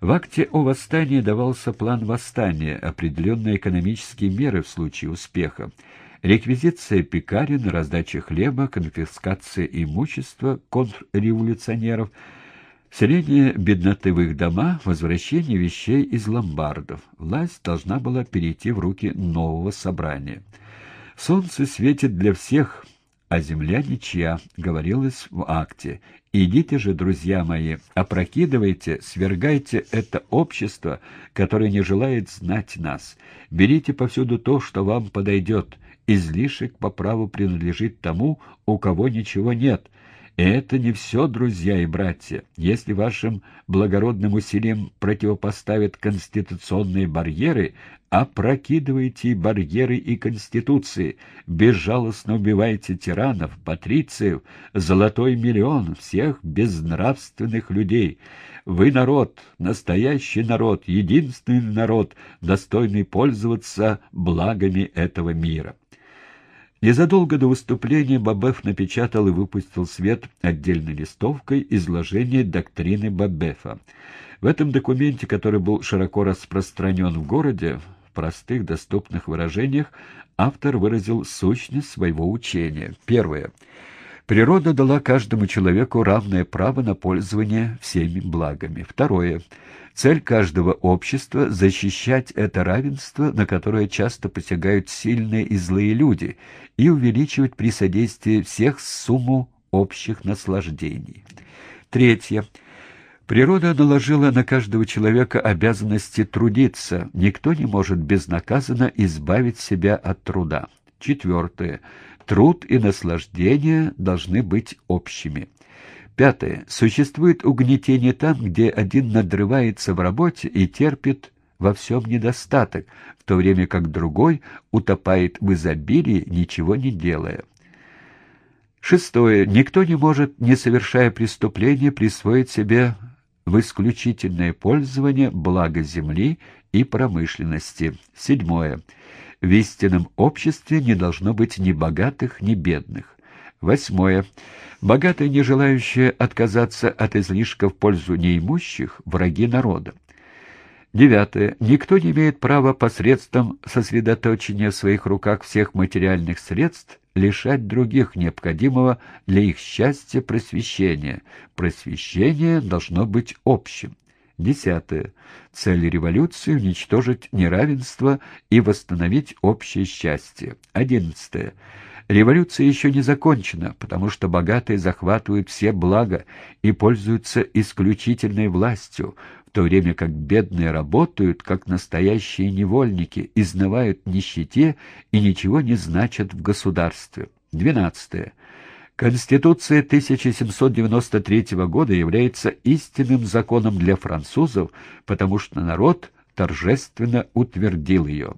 В акте о восстании давался план восстания, определенные экономические меры в случае успеха, реквизиция пекарен, раздача хлеба, конфискация имущества контрреволюционеров, селение бедноты в их дома, возвращение вещей из ломбардов. Власть должна была перейти в руки нового собрания. Солнце светит для всех, а земля ничья, говорилось в акте. Идите же, друзья мои, опрокидывайте, свергайте это общество, которое не желает знать нас. Берите повсюду то, что вам подойдет. Излишек по праву принадлежит тому, у кого ничего нет. И это не все, друзья и братья. Если вашим благородным усилиям противопоставят конституционные барьеры, опрокидывайте барьеры и конституции, безжалостно убивайте тиранов, патрициев, золотой миллион, всех безнравственных людей. Вы народ, настоящий народ, единственный народ, достойный пользоваться благами этого мира. Незадолго до выступления Бабеф напечатал и выпустил свет отдельной листовкой изложение доктрины Бабефа. В этом документе, который был широко распространен в городе, в простых доступных выражениях, автор выразил сущность своего учения. Первое. Природа дала каждому человеку равное право на пользование всеми благами. Второе. Цель каждого общества — защищать это равенство, на которое часто посягают сильные и злые люди, и увеличивать при содействии всех сумму общих наслаждений. Третье. Природа наложила на каждого человека обязанности трудиться. Никто не может безнаказанно избавить себя от труда. Четвертое. Труд и наслаждение должны быть общими. Пятое. Существует угнетение там, где один надрывается в работе и терпит во всем недостаток, в то время как другой утопает в изобилии, ничего не делая. Шестое. Никто не может, не совершая преступления, присвоить себе в исключительное пользование благо земли и промышленности. Седьмое. В истинном обществе не должно быть ни богатых, ни бедных. Восьмое. Богатые, не желающие отказаться от излишка в пользу неимущих, враги народа. Девятое. Никто не имеет права посредством сосредоточения в своих руках всех материальных средств лишать других необходимого для их счастья просвещения. Просвещение должно быть общим. Десятое. Цель революции — уничтожить неравенство и восстановить общее счастье. Одиннадцатое. Революция еще не закончена, потому что богатые захватывают все блага и пользуются исключительной властью, в то время как бедные работают, как настоящие невольники, изнывают нищете и ничего не значат в государстве. 12. Конституция 1793 года является истинным законом для французов, потому что народ торжественно утвердил ее.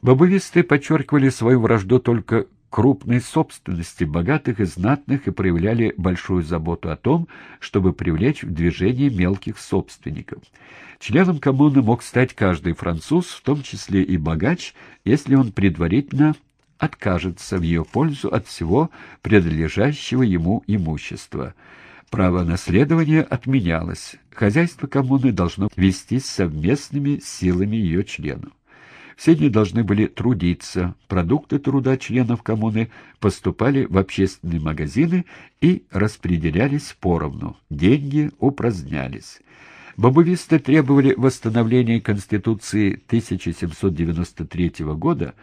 Бабовисты подчеркивали свою вражду только крупной собственности богатых и знатных и проявляли большую заботу о том, чтобы привлечь в движение мелких собственников. Членом коммуны мог стать каждый француз, в том числе и богач, если он предварительно откажется в ее пользу от всего принадлежащего ему имущества. Право наследования отменялось. Хозяйство коммуны должно вестись совместными силами ее членов. Все они должны были трудиться. Продукты труда членов коммуны поступали в общественные магазины и распределялись поровну. Деньги упразднялись. Бабовисты требовали восстановления Конституции 1793 года,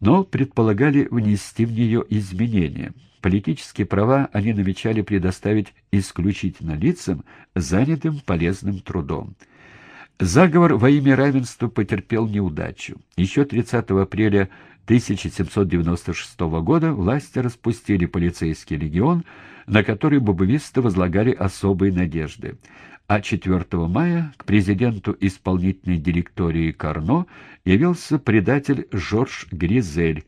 но предполагали внести в нее изменения. Политические права они намечали предоставить исключительно лицам, занятым полезным трудом. Заговор во имя равенства потерпел неудачу. Еще 30 апреля 1796 года власти распустили полицейский легион, на который бубовисты возлагали особые надежды. А 4 мая к президенту исполнительной директории Карно явился предатель Жорж Гризель,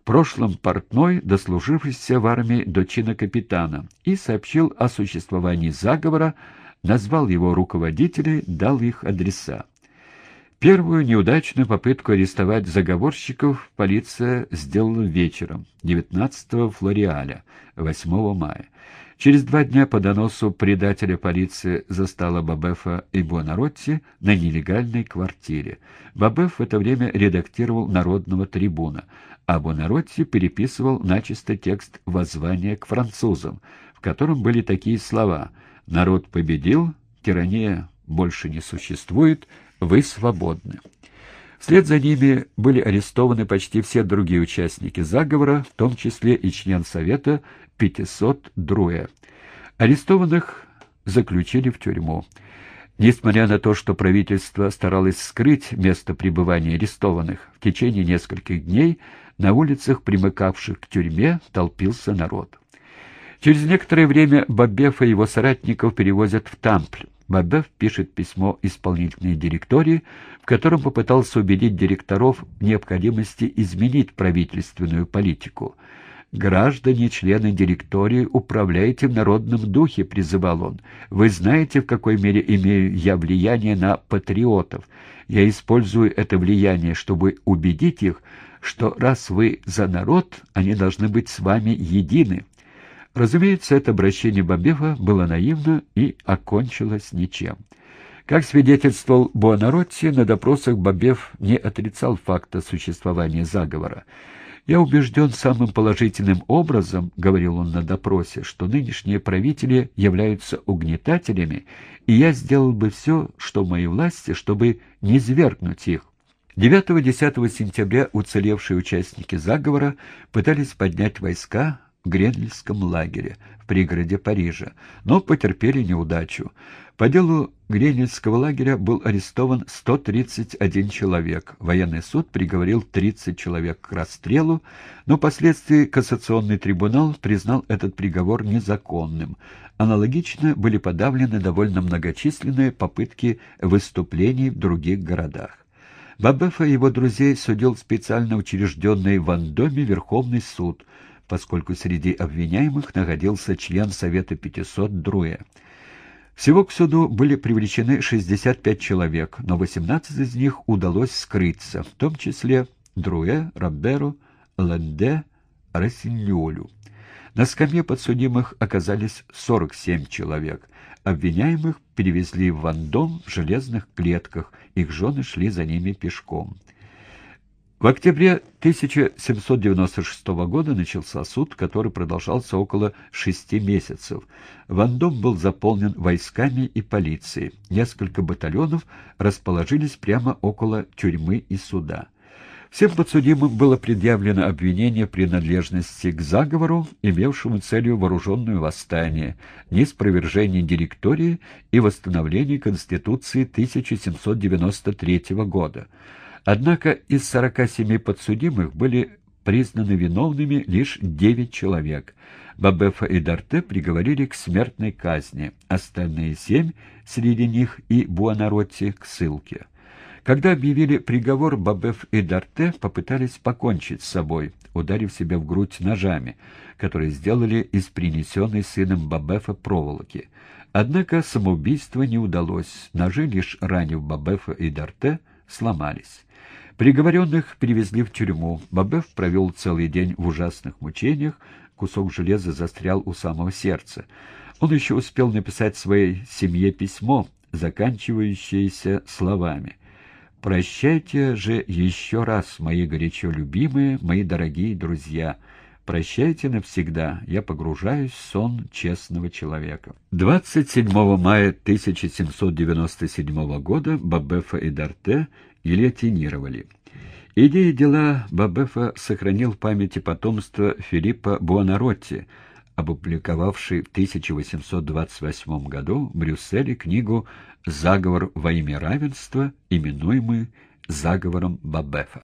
в прошлом портной, дослужившийся в армии до чина капитана, и сообщил о существовании заговора, назвал его руководителей, дал их адреса. Первую неудачную попытку арестовать заговорщиков полиция сделала вечером 19 Флориаля, 8 мая. Через два дня по доносу предателя полиция застала Бабефа и Буонаротти на нелегальной квартире. Бабеф в это время редактировал «Народного трибуна», а Буонаротти переписывал начисто текст воззвания к французам, в котором были такие слова «Народ победил, тирания больше не существует, вы свободны». Вслед за ними были арестованы почти все другие участники заговора, в том числе и член Совета 500 Друя. Арестованных заключили в тюрьму. Несмотря на то, что правительство старалось скрыть место пребывания арестованных, в течение нескольких дней на улицах, примыкавших к тюрьме, толпился народ. Через некоторое время Бабефа и его соратников перевозят в Тампль. Бабеф пишет письмо исполнительной директории, в котором попытался убедить директоров в необходимости изменить правительственную политику – «Граждане, члены директории, управляйте в народном духе», — призывал он. «Вы знаете, в какой мере имею я влияние на патриотов. Я использую это влияние, чтобы убедить их, что раз вы за народ, они должны быть с вами едины». Разумеется, это обращение Бабева было наивно и окончилось ничем. Как свидетельствовал Буонаротти, на допросах Бабев не отрицал факта существования заговора. «Я убежден самым положительным образом, — говорил он на допросе, — что нынешние правители являются угнетателями, и я сделал бы все, что в моей власти, чтобы не свергнуть их». 9-10 сентября уцелевшие участники заговора пытались поднять войска Гренльском лагере в пригороде Парижа, но потерпели неудачу. По делу Гренельского лагеря был арестован 131 человек. Военный суд приговорил 30 человек к расстрелу, но впоследствии Кассационный трибунал признал этот приговор незаконным. Аналогично были подавлены довольно многочисленные попытки выступлений в других городах. Бабефа и его друзей судил специально учрежденный в Андоме Верховный суд, поскольку среди обвиняемых находился член Совета 500 Друя. Всего к суду были привлечены 65 человек, но 18 из них удалось скрыться, в том числе Друэ, Роберу, Ленде, Рассиньолю. На скамье подсудимых оказались 47 человек. Обвиняемых перевезли в Вандом в железных клетках, их жены шли за ними пешком. В октябре 1796 года начался суд, который продолжался около шести месяцев. Вандом был заполнен войсками и полицией. Несколько батальонов расположились прямо около тюрьмы и суда. Всем подсудимым было предъявлено обвинение принадлежности к заговору, имевшему целью вооруженное восстание, неспровержение директории и восстановление Конституции 1793 года. Однако из 47 подсудимых были признаны виновными лишь 9 человек. Бабефа и Дарте приговорили к смертной казни, остальные семь, среди них и Буонаротти, к ссылке. Когда объявили приговор, Бабеф и Дарте попытались покончить с собой, ударив себя в грудь ножами, которые сделали из принесенной сыном Бабефа проволоки. Однако самоубийство не удалось, ножи, лишь ранив Бабефа и Дарте, сломались. Приговоренных перевезли в тюрьму. Бабеф провел целый день в ужасных мучениях, кусок железа застрял у самого сердца. Он еще успел написать своей семье письмо, заканчивающееся словами. «Прощайте же еще раз, мои горячо любимые, мои дорогие друзья». Прощайте навсегда, я погружаюсь в сон честного человека. 27 мая 1797 года Бабефа и Дарте гильотинировали. Идеи дела Бабефа сохранил в памяти потомство Филиппа Буонаротти, опубликовавший в 1828 году в Брюсселе книгу «Заговор во имя равенства», именуемый «Заговором Бабефа».